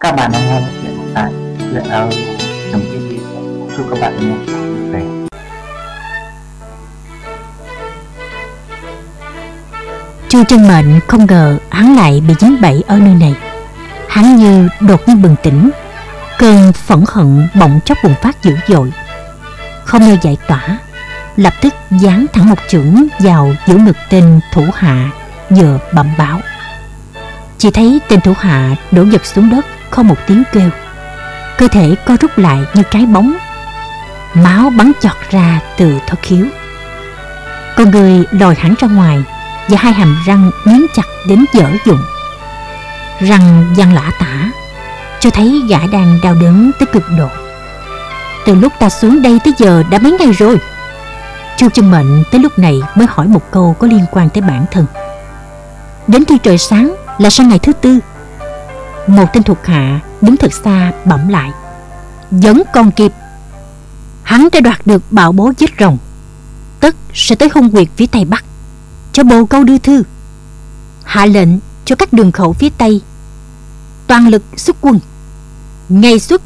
Các bạn đang nghe một chuyện tại chuyện audio trong TV. Chúc các bạn nghe vui vẻ. Chu Trân Mệnh không ngờ hắn lại bị dính bẫy ở nơi này. Hắn như đột nhiên bừng tỉnh, cơn phẫn hận bỗng chốc bùng phát dữ dội. Không nơi giải tỏa, lập tức giáng thẳng một chưởng vào giữa ngực tên thủ hạ vừa bẩm báo. Chỉ thấy tên thủ hạ đổ giật xuống đất không một tiếng kêu. Cơ thể co rút lại như trái bóng. Máu bắn chọt ra từ thất khiếu. Con người lòi hẳn ra ngoài và hai hàm răng nghiến chặt đến dở dụng. Răng văng lã tả, cho thấy gã đang đau đớn tới cực độ. Từ lúc ta xuống đây tới giờ đã mấy ngày rồi. Chu chân mệnh tới lúc này mới hỏi một câu có liên quan tới bản thân. Đến khi trời sáng là sang ngày thứ tư. Một tên thuộc hạ đứng thật xa bẩm lại. Vẫn còn kịp. Hắn đã đoạt được bảo bố giết rồng. Tất sẽ tới hung quyệt phía tây bắc, cho bồ câu đưa thư hạ lệnh cho các đường khẩu phía tây toàn lực xuất quân ngày xuất,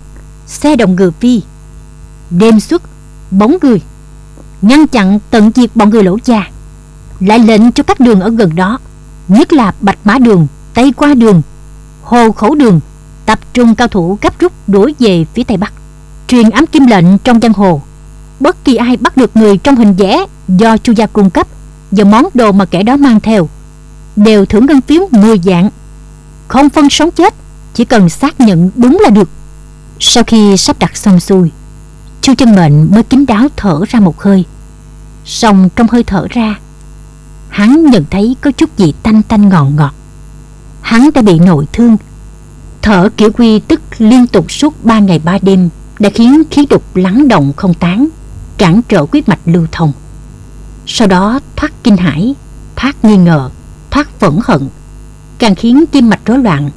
xe đồng ngựa phi đêm xuất, bóng người ngăn chặn tận diệt bọn người lỗ già lại lệnh cho các đường ở gần đó, nhất là bạch mã đường, tây qua đường hồ khẩu đường, tập trung cao thủ gấp rút đuổi về phía tây bắc. Truyền ám kim lệnh trong giang hồ. Bất kỳ ai bắt được người trong hình vẽ do chu gia cung cấp và món đồ mà kẻ đó mang theo đều thưởng ngân phiếu 10 dạng. Không phân sống chết, chỉ cần xác nhận đúng là được. Sau khi sắp đặt xong xuôi, chu chân mệnh mới kín đáo thở ra một hơi. Song trong hơi thở ra, hắn nhận thấy có chút gì tanh tanh ngọt ngọt hắn đã bị nội thương. Thở kiểu quy tức liên tục suốt ba ngày ba đêm đã khiến khí đục lắng động không tán, cản trở huyết mạch lưu thông. Sau đó thoát kinh hãi, thoát nghi ngờ, thoát phẫn hận, càng khiến tim mạch rối loạn,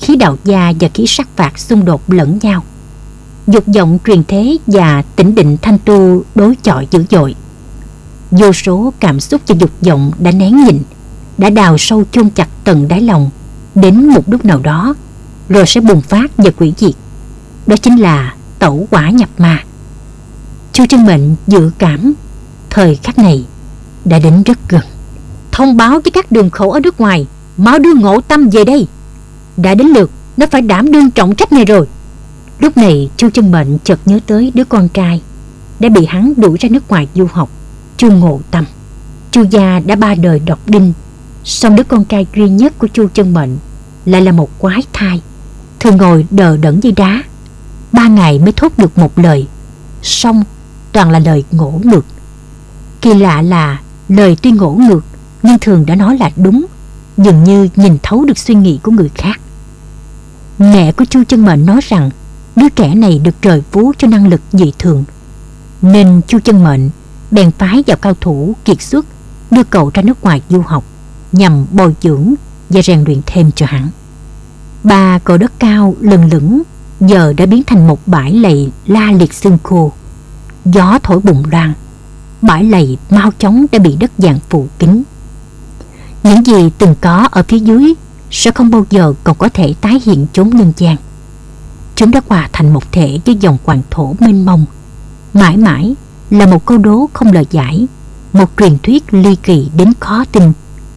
khí đạo gia và khí sắc phạt xung đột lẫn nhau. Dục vọng truyền thế và tỉnh định thanh tu đối chọi dữ dội. Vô số cảm xúc và dục vọng đã nén nhịn, đã đào sâu chôn chặt tận đáy lòng đến một lúc nào đó, rồi sẽ bùng phát và quỷ diệt. Đó chính là tẩu quả nhập ma. Chu chân mệnh dự cảm thời khắc này đã đến rất gần. Thông báo với các đường khẩu ở nước ngoài mau đưa ngộ tâm về đây. Đã đến lượt, nó phải đảm đương trọng trách này rồi. Lúc này chu chân mệnh chợt nhớ tới đứa con trai đã bị hắn đuổi ra nước ngoài du học chu ngộ tâm. Chu gia đã ba đời độc đinh song đứa con trai duy nhất của chu chân mệnh lại là một quái thai, thường ngồi đờ đẫn như đá. Ba ngày mới thốt được một lời song toàn là lời ngỗ ngược. Kỳ lạ là lời tuy ngỗ ngược, nhưng thường đã nói là đúng, dường như nhìn thấu được suy nghĩ của người khác. Mẹ của chu chân mệnh nói rằng đứa trẻ này được trời phú cho năng lực dị thường, nên chu chân mệnh bèn phái vào cao thủ kiệt xuất đưa cậu ra nước ngoài du học nhằm bồi dưỡng và rèn luyện thêm cho hắn. Ba cậu đất cao lừng lững giờ đã biến thành một bãi lầy la liệt xương khô. Gió thổi bùng loan bãi lầy mau chóng đã bị đất vàng phủ kín. Những gì từng có ở phía dưới sẽ không bao giờ còn có thể tái hiện chốn nhân gian. Chúng đã hòa thành một thể với dòng hoàng thổ mênh mông. Mãi mãi là một câu đố không lời giải, một truyền thuyết ly kỳ đến khó tin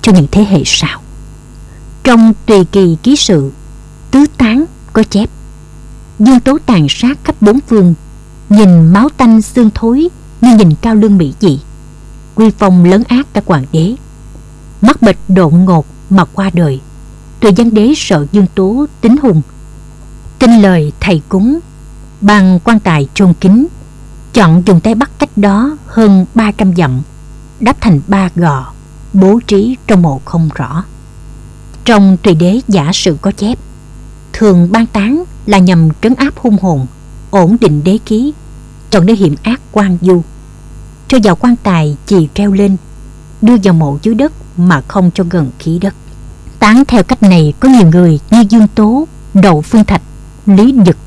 cho những thế hệ sau. Trong tùy kỳ ký sự, tứ tán có chép, dương tố tàn sát khắp bốn phương, nhìn máu tanh xương thối như nhìn cao lương mỹ dị quy phong lớn ác cả hoàng đế mắt bịch độn ngột mà qua đời. Tùy văn đế sợ dương tố tính hùng. Tin lời thầy cúng, bằng quan tài chôn kín, chọn dùng tay bắt cách đó hơn 300 dặm, đắp thành ba gò bố trí trong mộ không rõ. Trong tùy đế giả sự có chép, thường ban tán là nhằm trấn áp hung hồn, ổn định đế khí chọn nơi hiểm ác quan du. Cho vào quan tài chì treo lên, đưa vào mộ dưới đất mà không cho gần khí đất. Tán theo cách này có nhiều người như dương tố, đậu phương thạch, lý dực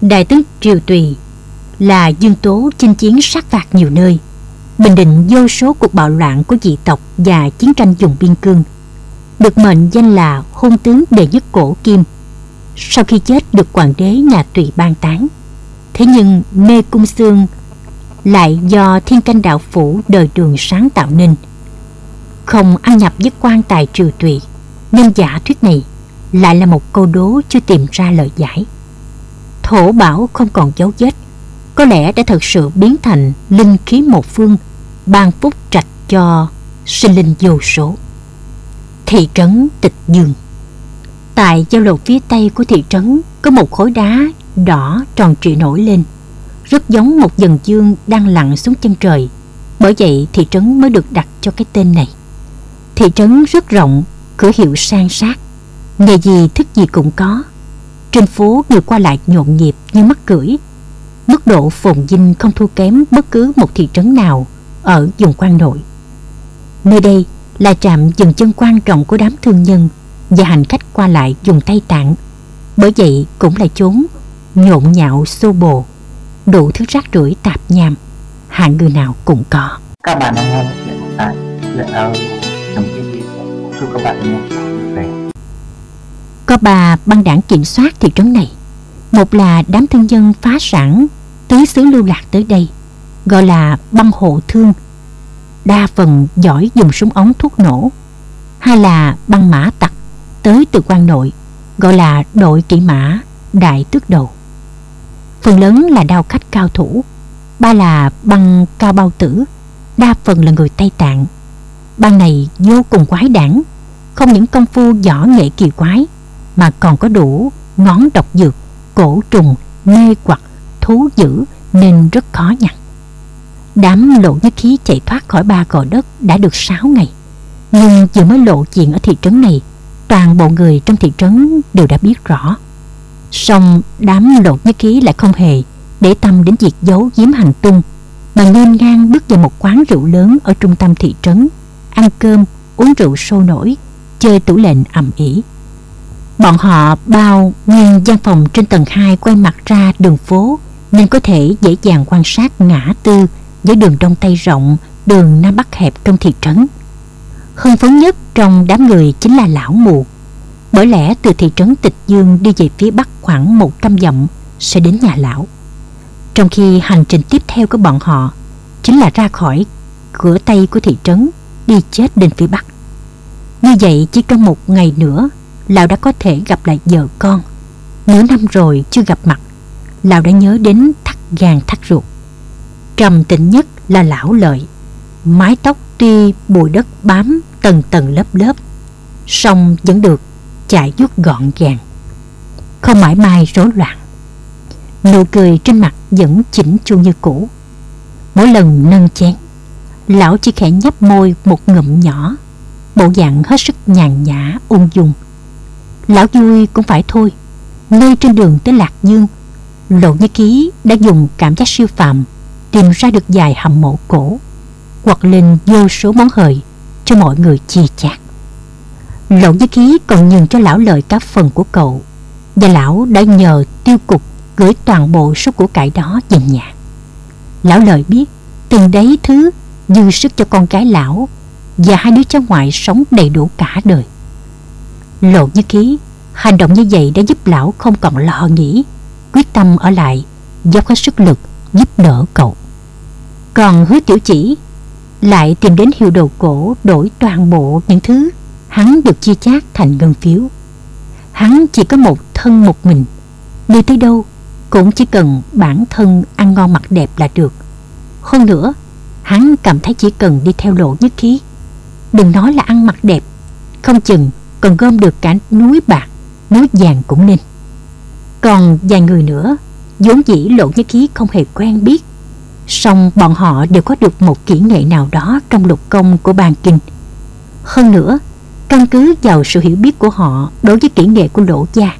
đại tướng triều tùy là dương tố chinh chiến sát phạt nhiều nơi bình định vô số cuộc bạo loạn của dị tộc và chiến tranh dùng biên cương được mệnh danh là hôn tướng đệ nhất cổ kim sau khi chết được hoàng đế nhà tùy ban tán. Thế nhưng mê cung xương lại do thiên canh đạo phủ đời đường sáng tạo nên. Không ăn nhập với quan tài trừ tùy, nên giả thuyết này lại là một câu đố chưa tìm ra lời giải. Thổ bảo không còn dấu vết, có lẽ đã thật sự biến thành linh khí một phương, ban phúc trạch cho sinh linh vô số. Thị trấn Tịch Dương Tại giao lộ phía tây của thị trấn có một khối đá đỏ tròn trịa nổi lên, rất giống một dần dương đang lặn xuống chân trời. Bởi vậy thị trấn mới được đặt cho cái tên này. Thị trấn rất rộng, cửa hiệu sang sát, nghề gì thức gì cũng có. Trên phố người qua lại nhộn nhịp như mắt cưỡi. Mức độ phồn dinh không thua kém bất cứ một thị trấn nào ở vùng quan nội. Nơi đây là trạm dừng chân quan trọng của đám thương nhân và hành khách qua lại dùng Tây Tạng. Bởi vậy cũng là chốn nhộn nhạo xô bồ, đủ thứ rác rưởi tạp nham, hạng người nào cũng có. Các bạn đang nghe chuyện tại chuyện audio trong TV. Chúc các bạn nghe vẻ. Có ba băng đảng kiểm soát thị trấn này. Một là đám thương nhân phá sản tới xứ lưu lạc tới đây, gọi là băng hộ thương. Đa phần giỏi dùng súng ống thuốc nổ. hay là băng mã tặc tới từ quan nội, gọi là đội kỵ mã đại tước đầu. Phần lớn là đao khách cao thủ, ba là băng cao bao tử, đa phần là người Tây Tạng. Băng này vô cùng quái đản, không những công phu võ nghệ kỳ quái mà còn có đủ ngón độc dược, cổ trùng, mê quặc, thú dữ nên rất khó nhặt. Đám lộ nhất khí chạy thoát khỏi ba gò đất đã được 6 ngày. Nhưng vừa mới lộ chuyện ở thị trấn này, toàn bộ người trong thị trấn đều đã biết rõ. Song đám lộ nhất khí lại không hề để tâm đến việc giấu giếm hành tung, mà nên ngang bước vào một quán rượu lớn ở trung tâm thị trấn, ăn cơm, uống rượu sôi nổi, chơi tủ lệnh ầm ĩ. Bọn họ bao nguyên gian phòng trên tầng 2 quay mặt ra đường phố nên có thể dễ dàng quan sát ngã tư với đường đông tây rộng, đường nam bắc hẹp trong thị trấn. Hưng phấn nhất trong đám người chính là lão mù. Bởi lẽ từ thị trấn Tịch Dương đi về phía bắc khoảng 100 dặm sẽ đến nhà lão. Trong khi hành trình tiếp theo của bọn họ chính là ra khỏi cửa tây của thị trấn đi chết đến phía bắc. Như vậy chỉ trong một ngày nữa Lão đã có thể gặp lại vợ con Nửa năm rồi chưa gặp mặt Lão đã nhớ đến thắt gan thắt ruột Trầm tĩnh nhất là lão lợi. Mái tóc tuy bụi đất bám tầng tầng lớp lớp, song vẫn được chạy vuốt gọn gàng, Không mãi mai rối loạn. Nụ cười trên mặt vẫn chỉnh chu như cũ. Mỗi lần nâng chén, Lão chỉ khẽ nhấp môi một ngụm nhỏ, Bộ dạng hết sức nhàn nhã, ung dung. Lão vui cũng phải thôi, Ngay trên đường tới Lạc Dương, Lộ Như Ký đã dùng cảm giác siêu phàm Tìm ra được vài hầm mộ cổ, quật lên vô số món hời Cho mọi người chi chát. Lộ Như Ký còn nhường cho lão lợi các phần của cậu, Và lão đã nhờ tiêu cục Gửi toàn bộ số của cải đó về nhà. Lão lợi biết Từng đấy thứ dư sức cho con gái lão Và hai đứa cháu ngoại sống đầy đủ cả đời. Lộ như khí Hành động như vậy đã giúp lão không còn lo nghĩ, Quyết tâm ở lại Dốc hết sức lực giúp đỡ cậu. Còn hứa tiểu chỉ Lại tìm đến hiệu đồ cổ Đổi toàn bộ những thứ Hắn được chia chác thành ngân phiếu Hắn chỉ có một thân một mình Đi tới đâu Cũng chỉ cần bản thân ăn ngon mặc đẹp là được Hơn nữa Hắn cảm thấy chỉ cần đi theo lộ nhất khí Đừng nói là ăn mặc đẹp Không chừng còn gom được cả núi bạc, núi vàng cũng nên. Còn vài người nữa, vốn dĩ lộ nhất khí không hề quen biết. Song bọn họ đều có được một kỹ nghệ nào đó trong lục công của bàn kinh. Hơn nữa, căn cứ vào sự hiểu biết của họ đối với kỹ nghệ của lỗ gia,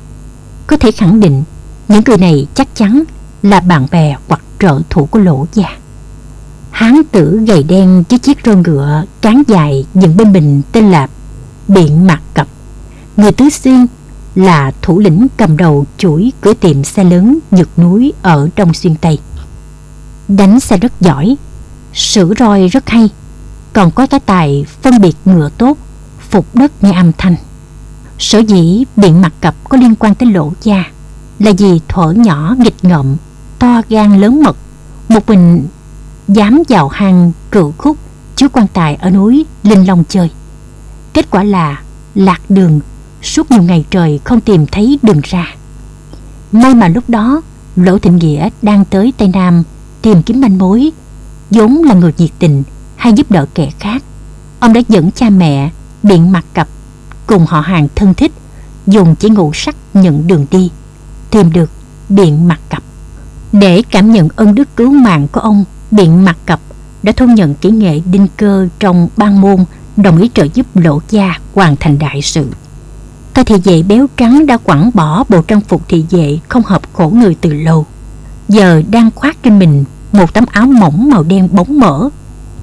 có thể khẳng định những người này chắc chắn là bạn bè hoặc trợ thủ của lỗ gia. Hán tử gầy đen với chiếc rô ngựa cán dài dựng bên mình tên là Biện Mạc Cập Người Tứ Xuyên là thủ lĩnh cầm đầu chuỗi cửa tiệm xe lớn nhược núi ở Đông Xuyên Tây. Đánh xe rất giỏi, sử roi rất hay, còn có cái tài phân biệt ngựa tốt, phục đất nghe âm thanh. Sở dĩ biện mặt cặp có liên quan tới lỗ gia Là vì thuở nhỏ nghịch ngợm To gan lớn mật. Một mình dám vào hang cựu khúc chứa quan tài ở núi Linh Long chơi. Kết quả là lạc đường Suốt nhiều ngày trời không tìm thấy đường ra. May mà lúc đó Lỗ Thịnh Nghĩa đang tới Tây Nam Tìm kiếm manh mối vốn là người nhiệt tình hay giúp đỡ kẻ khác, Ông đã dẫn cha mẹ Biện mặt cặp Cùng họ hàng thân thích, Dùng chỉ ngũ sắc nhận đường đi, Tìm được biện mặt cặp Để cảm nhận ơn đức cứu mạng của ông, Biện mặt cặp đã thu nhận kỹ nghệ đinh cơ trong ban môn, đồng ý trợ giúp lỗ gia hoàn thành đại sự. Tay thị vệ béo trắng đã quẳng bỏ bộ trang phục thị vệ không hợp khổ người từ lâu. Giờ đang khoác trên mình một tấm áo mỏng màu đen bóng mỡ.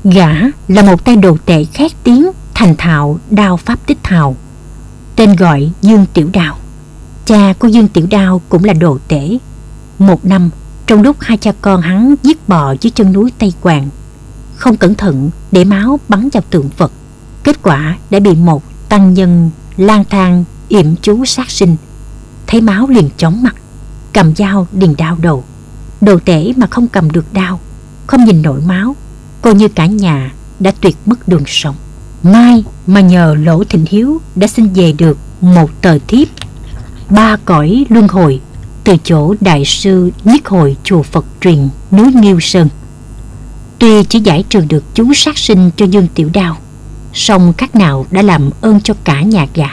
Gã là một tay đồ tệ khét tiếng thành thạo đao pháp tích thào Tên gọi Dương Tiểu đào Cha của Dương Tiểu đào cũng là đồ tể. Một năm, trong lúc hai cha con hắn giết bò dưới chân núi Tây Quàng, không cẩn thận để máu bắn vào tượng Phật. Kết quả đã bị một tăng nhân lang thang yểm chú sát sinh. Thấy máu liền chóng mặt, cầm dao liền đao đầu. Đồ tể mà không cầm được đao, không nhìn nổi máu, coi như cả nhà đã tuyệt mất đường sống. Mai mà nhờ Lỗ Thịnh Hiếu đã xin về được một tờ thiếp ba cõi luân hồi từ chỗ đại sư nhất hồi chùa Phật truyền núi Nghiêu Sơn. Tuy chỉ giải trừ được chú sát sinh cho Dương Tiểu Đao, song các nào đã làm ơn cho cả nhà gã.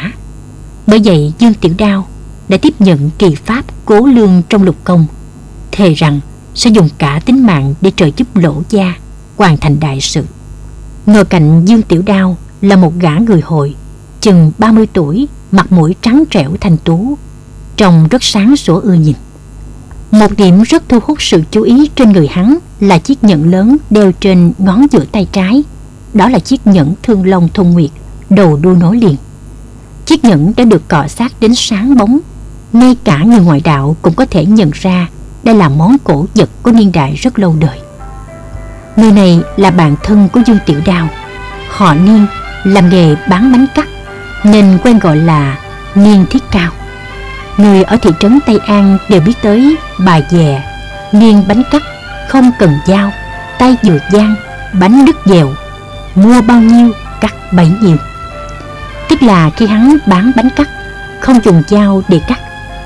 Bởi vậy Dương Tiểu Đao đã tiếp nhận kỳ pháp cố lương trong lục công, thề rằng sẽ dùng cả tính mạng để trợ giúp lỗ gia hoàn thành đại sự. Ngồi cạnh Dương Tiểu Đao là một gã người hội, chừng 30 tuổi, mặt mũi trắng trẻo thanh tú, trông rất sáng sủa ưa nhìn. Một điểm rất thu hút sự chú ý trên người hắn là chiếc nhẫn lớn đeo trên ngón giữa tay trái. Đó là chiếc nhẫn thương long thông nguyệt, đầu đuôi nối liền. Chiếc nhẫn đã được cọ sát đến sáng bóng. Ngay cả người ngoại đạo cũng có thể nhận ra đây là món cổ vật có niên đại rất lâu đời. Người này là bạn thân của Dương Tiểu Đào, Họ Niên làm nghề bán bánh cắt nên quen gọi là Niên Thiết Cao. Người ở thị trấn Tây An đều biết tới bà dè, Niên bánh cắt không cần dao, tay vừa gian, bánh đứt dèo, mua bao nhiêu cắt bấy nhiêu. Tức là khi hắn bán bánh cắt, không dùng dao để cắt,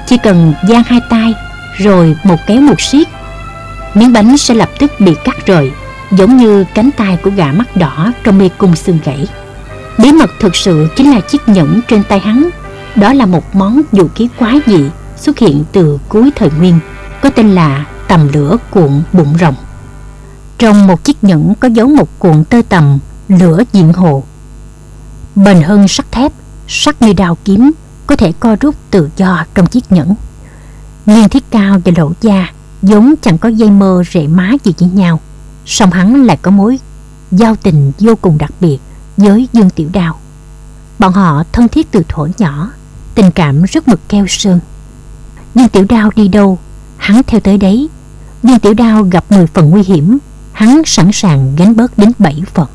chỉ cần gian hai tay rồi một kéo một siết, miếng bánh sẽ lập tức bị cắt rời giống như cánh tay của gã mắt đỏ trong mê cung xương gãy. Bí mật thực sự chính là chiếc nhẫn trên tay hắn. Đó là một món vũ khí quái dị xuất hiện từ cuối thời nguyên, có tên là tầm lửa cuộn bụng rồng. Trong một chiếc nhẫn có dấu một cuộn tơ tầm lửa diện hồ. Bền hơn sắt thép, sắc như đào kiếm, có thể co rút tự do trong chiếc nhẫn. Liên thiết cao và Lỗ gia vốn chẳng có dây mơ rễ má gì với nhau song hắn lại có mối giao tình vô cùng đặc biệt với Dương Tiểu Đào. Bọn họ thân thiết từ thuở nhỏ, tình cảm rất mực keo sơn. Dương Tiểu Đao đi đâu, hắn theo tới đấy. Dương Tiểu Đao gặp 10 phần nguy hiểm, hắn sẵn sàng gánh bớt đến 7 phần.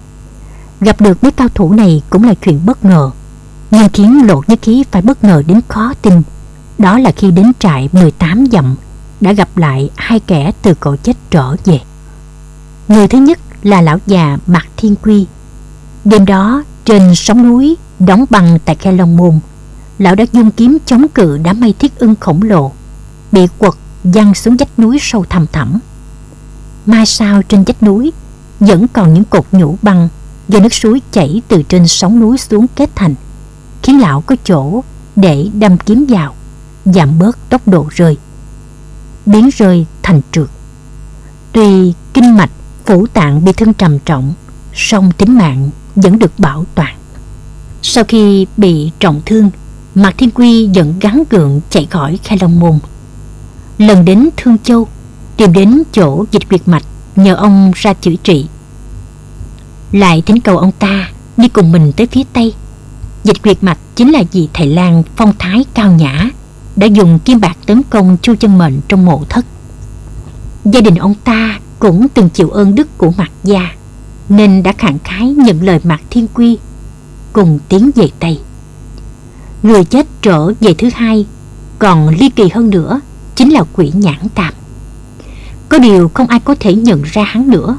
Gặp được mấy cao thủ này cũng là chuyện bất ngờ, nhưng khiến Lộ Nhất Khí phải bất ngờ đến khó tin. Đó là khi đến trại 18 dặm, đã gặp lại hai kẻ từ cõi chết trở về. Người thứ nhất là lão già Mạc Thiên Quy. Đêm đó, trên sóng núi, đóng băng tại khe Long Môn, lão đã dung kiếm chống cự đám mây thiết ưng khổng lồ, bị quật văng xuống vách núi sâu thẳm thẳm. Mai sau trên vách núi vẫn còn những cột nhũ băng do nước suối chảy từ trên sóng núi xuống kết thành, khiến lão có chỗ để đâm kiếm vào, giảm bớt tốc độ rơi, biến rơi thành trượt. Tuy kinh mạch phủ tạng bị thương trầm trọng song tính mạng vẫn được bảo toàn. Sau khi bị trọng thương mạc thiên quy vẫn gắn gượng chạy khỏi khai long môn. Lần đến thương châu tìm đến chỗ dịch quyệt mạch nhờ ông ra chữa trị. Lại thỉnh cầu ông ta đi cùng mình tới phía tây. Dịch quyệt mạch chính là vị thầy lang phong thái cao nhã đã dùng kim bạc tấn công chu chân mệnh trong mộ thất. Gia đình ông ta cũng từng chịu ơn đức của Mạc Gia, nên đã khẳng khái nhận lời Mạc Thiên Quy cùng tiến về Tây. Người chết trở về thứ hai, Còn ly kỳ hơn nữa, Chính là quỷ nhãn tạm. Có điều không ai có thể nhận ra hắn nữa.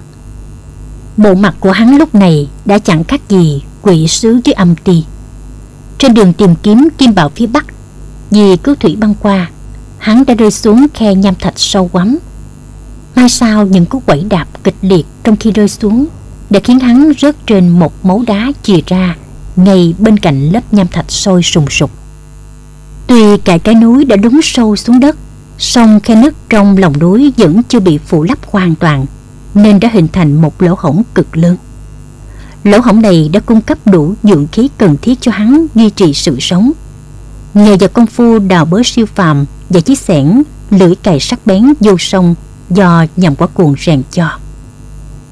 Bộ mặt của hắn lúc này Đã chẳng khác gì quỷ sứ với âm ti. Trên đường tìm kiếm kim bảo phía bắc vì cứu thủy băng qua, Hắn đã rơi xuống khe nham thạch sâu quắm. Mai sau những cú quẩy đạp kịch liệt trong khi rơi xuống Đã khiến hắn rớt trên một mấu đá chìa ra Ngay bên cạnh lớp nham thạch sôi sùng sục. Tuy cả cái núi đã đúng sâu xuống đất, song khe nứt trong lòng núi vẫn chưa bị phủ lấp hoàn toàn, Nên đã hình thành một lỗ hổng cực lớn. Lỗ hổng này đã cung cấp đủ dưỡng khí cần thiết cho hắn duy trì sự sống. Nhờ vào công phu đào bới siêu phàm và chiếc xẻng lưỡi cày sắc bén vô sông do nhằm quả cuồng rèn cho.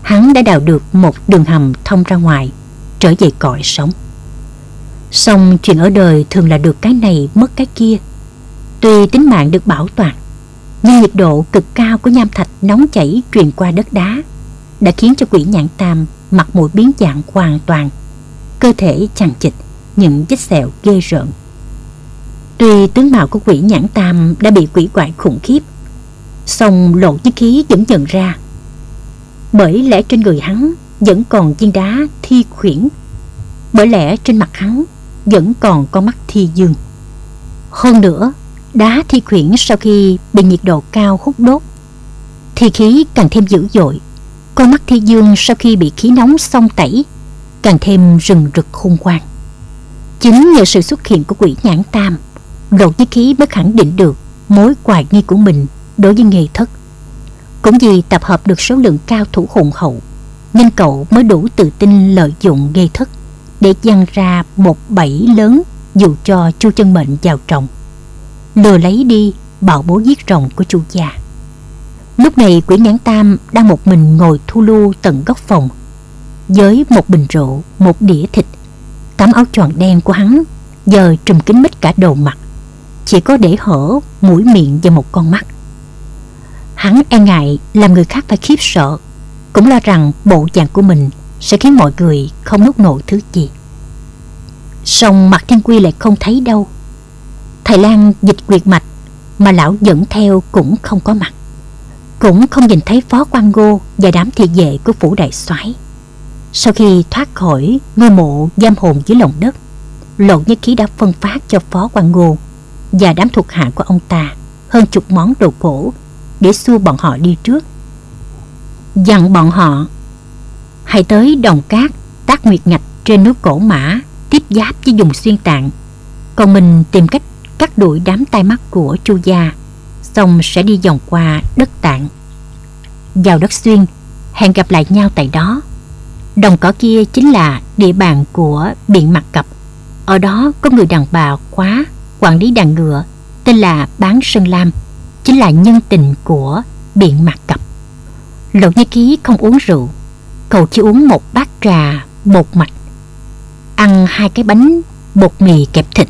Hắn đã đào được một đường hầm thông ra ngoài, trở về cõi sống. Xong chuyện ở đời thường là được cái này mất cái kia. Tuy tính mạng được bảo toàn, nhưng nhiệt độ cực cao của nham thạch nóng chảy truyền qua đất đá đã khiến cho quỷ nhạn tam mặt mũi biến dạng hoàn toàn, cơ thể chằng chịt, những vết sẹo ghê rợn. Tuy tướng mạo của quỷ nhãn tam đã bị quỷ quại khủng khiếp, song lộ như khí vẫn nhận ra. Bởi lẽ trên người hắn vẫn còn viên đá thi khuyển, Bởi lẽ trên mặt hắn vẫn còn con mắt thi dương. Hơn nữa, Đá thi khuyển sau khi bị nhiệt độ cao hút đốt, Thi khí càng thêm dữ dội, Con mắt thi dương sau khi bị khí nóng xông tẩy Càng thêm rừng rực khôn quang Chính nhờ sự xuất hiện của quỷ nhãn tam Lộ Nhất khí mới khẳng định được mối hoài nghi của mình đối với nghề thất. Cũng vì tập hợp được số lượng cao thủ hùng hậu, nên cậu mới đủ tự tin lợi dụng nghề thất để dăng ra một bẫy lớn dù cho chu chân mệnh vào trọng lừa lấy đi bảo bố giết rồng của chu gia. Lúc này quỷ nhãn tam đang một mình ngồi thu lưu tận góc phòng, với một bình rượu, một đĩa thịt tấm áo choàng đen của hắn, giờ trùm kín mít cả đầu mặt chỉ có để hở mũi miệng và một con mắt. Hắn e ngại làm người khác phải khiếp sợ, Cũng lo rằng bộ dạng của mình Sẽ khiến mọi người không nuốt nổi thứ gì. Song mặt thiên quy lại không thấy đâu. Thầy Lan dịch quyệt mạch Mà lão dẫn theo cũng không có mặt, Cũng không nhìn thấy phó quan ngô Và đám thị vệ của phủ đại soái. Sau khi thoát khỏi ngôi mộ giam hồn dưới lòng đất, Lộ nhất khí đã phân phát cho phó quan ngô và đám thuộc hạ của ông ta Hơn chục món đồ cổ để xua bọn họ đi trước. Dặn bọn họ, hãy tới đồng cát tác nguyệt ngạch trên núi cổ mã tiếp giáp với dùng xuyên tạng. Còn mình tìm cách cắt đuổi đám tai mắt của chu gia, xong sẽ đi vòng qua đất tạng. Vào đất xuyên, hẹn gặp lại nhau tại đó. Đồng cỏ kia chính là địa bàn của biện mặt cập. Ở đó có người đàn bà quá quản lý đàn ngựa, tên là bán sơn lam, chính là nhân tình của biện mặt cập. Lộ như ký không uống rượu, cậu chỉ uống một bát trà bột mạch, ăn hai cái bánh bột mì kẹp thịt.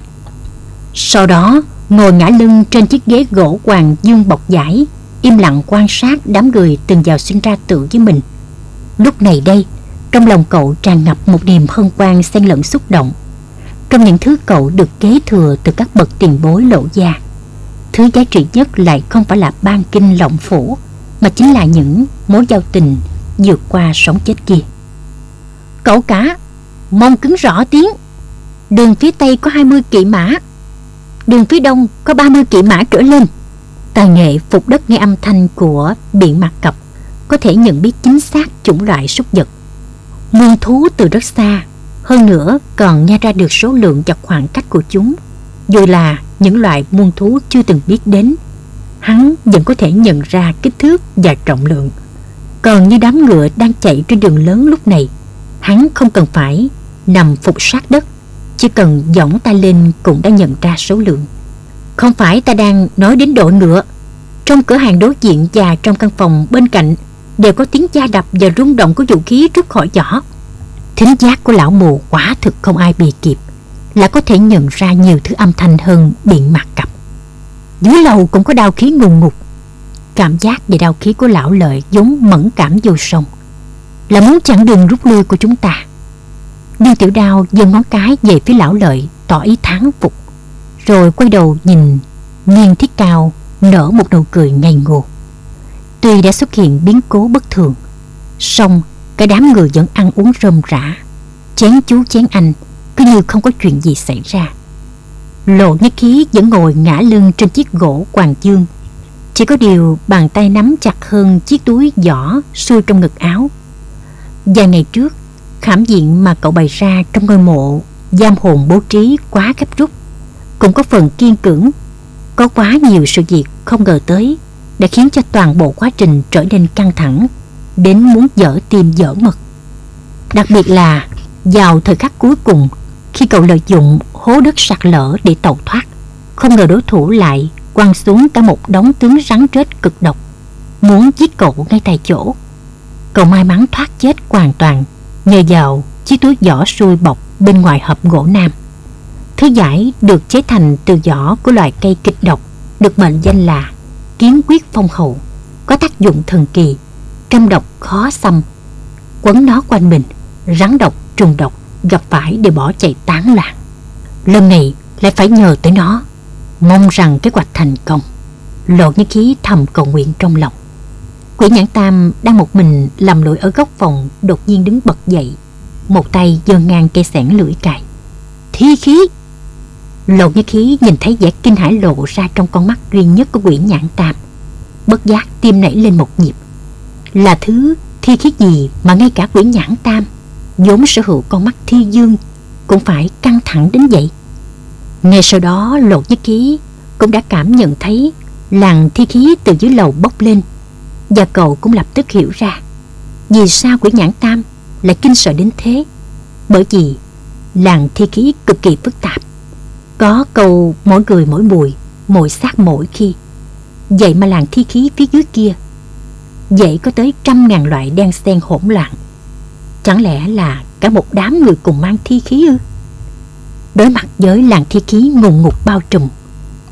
Sau đó, ngồi ngã lưng trên chiếc ghế gỗ hoàng dương bọc giải im lặng quan sát đám người từng vào sinh ra tự với mình. Lúc này đây, trong lòng cậu tràn ngập một niềm hân hoan xen lẫn xúc động trong những thứ cậu được kế thừa từ các bậc tiền bối lộ gia, Thứ giá trị nhất lại không phải là ban kinh lộng phủ, Mà chính là những mối giao tình vượt qua sống chết kia. Cậu cả, Mong cứng rõ tiếng. Đường phía Tây có 20 kỵ mã, Đường phía Đông có 30 kỵ mã trở lên. Tài nghệ phục đất nghe âm thanh của biển mặt cập Có thể nhận biết chính xác chủng loại súc vật. Muôn thú từ rất xa hơn nữa, còn nghe ra được số lượng và khoảng cách của chúng. Dù là những loại muôn thú chưa từng biết đến, hắn vẫn có thể nhận ra kích thước và trọng lượng. Còn như đám ngựa đang chạy trên đường lớn lúc này, hắn không cần phải nằm phục sát đất. Chỉ cần giỏng tay lên cũng đã nhận ra số lượng. Không phải ta đang nói đến đội ngựa trong cửa hàng đối diện và trong căn phòng bên cạnh đều có tiếng da đập và rung động của vũ khí rút khỏi giỏ thính giác của lão mù quả thực không ai bì kịp, là có thể nhận ra nhiều thứ âm thanh hơn biện mặt cặp. Dưới lầu cũng có đau khí ngùng ngục. Cảm giác về đau khí của lão lợi giống mẫn cảm vô sông. Là muốn chặn đường rút lui của chúng ta. Điêu tiểu đao giơ ngón cái về phía lão lợi, tỏ ý thán phục. Rồi quay đầu nhìn Nhan Thiết Cao, nở một nụ cười ngây ngô Tuy đã xuất hiện biến cố bất thường, song cả đám người vẫn ăn uống rơm rã. Chén chú, chén anh, Cứ như không có chuyện gì xảy ra. Lộ nhất khí vẫn ngồi ngã lưng trên chiếc gỗ quàng dương. Chỉ có điều bàn tay nắm chặt hơn chiếc túi giỏ xuôi trong ngực áo. Vài ngày trước, Khảm diện mà cậu bày ra trong ngôi mộ, Giam hồn bố trí quá gấp rút. Cũng có phần kiên cưỡng, Có quá nhiều sự việc không ngờ tới, Đã khiến cho toàn bộ quá trình trở nên căng thẳng. Đến muốn dở tim dở mật Đặc biệt là vào thời khắc cuối cùng, Khi cậu lợi dụng hố đất sạt lở để tẩu thoát, Không ngờ đối thủ lại quăng xuống cả một đống tướng rắn rết cực độc, Muốn giết cậu ngay tại chỗ. Cậu may mắn thoát chết hoàn toàn Nhờ vào chiếc túi vỏ xuôi bọc bên ngoài hộp gỗ nam. Thứ giải được chế thành từ vỏ của loài cây kịch độc, Được mệnh danh là kiến quyết phong hậu Có tác dụng thần kỳ Trăm độc khó xâm. Quấn nó quanh mình Rắn độc, trùng độc gặp phải để bỏ chạy tán loạn. Lần này lại phải nhờ tới nó Mong rằng kế hoạch thành công Lộ như khí thầm cầu nguyện trong lòng. Quỷ nhãn tam đang một mình làm lụi ở góc phòng Đột nhiên đứng bật dậy Một tay giơ ngang cây sẻn lưỡi cài. Thi khí! Lộ như khí nhìn thấy vẻ kinh hãi lộ ra trong con mắt duy nhất của quỷ nhãn tam. Bất giác tim nảy lên một nhịp. Là thứ thi khí gì mà ngay cả quỷ nhãn tam, vốn sở hữu con mắt thi dương, cũng phải căng thẳng đến vậy? Ngay sau đó lộ nhất ký cũng đã cảm nhận thấy làn thi khí từ dưới lầu bốc lên và cậu cũng lập tức hiểu ra vì sao quỷ nhãn tam lại kinh sợ đến thế. Bởi vì làn thi khí cực kỳ phức tạp, có câu mỗi người mỗi mùi, mỗi xác mỗi khi. Vậy mà làn thi khí phía dưới kia vậy có tới trăm ngàn loại đen xen hỗn loạn. Chẳng lẽ là cả một đám người cùng mang thi khí ư? Đối mặt với làng thi khí ngùng ngục bao trùm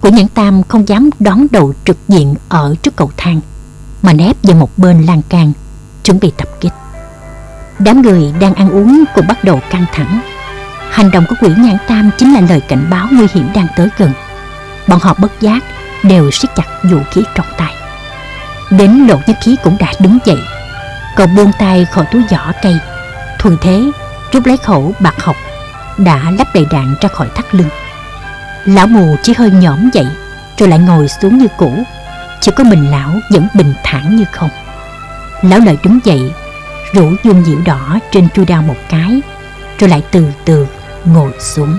Quỷ nhãn tam không dám đón đầu trực diện ở trước cầu thang, Mà nép vào một bên lan can, Chuẩn bị tập kích. Đám người đang ăn uống cũng bắt đầu căng thẳng. Hành động của quỷ nhãn tam chính là lời cảnh báo nguy hiểm đang tới gần. Bọn họ bất giác đều siết chặt vũ khí trong tay. Đến lộ nhất khí cũng đã đứng dậy. Cậu buông tay khỏi túi giỏ cây. Thuần thế, rút lấy khẩu bạc học, Đã lắp đầy đạn ra khỏi thắt lưng. Lão mù chỉ hơi nhõm dậy, Rồi lại ngồi xuống như cũ. Chỉ có mình lão vẫn bình thản như không. Lão lợi đứng dậy, Rủ dung diệu đỏ trên chui đao một cái, Rồi lại từ từ ngồi xuống.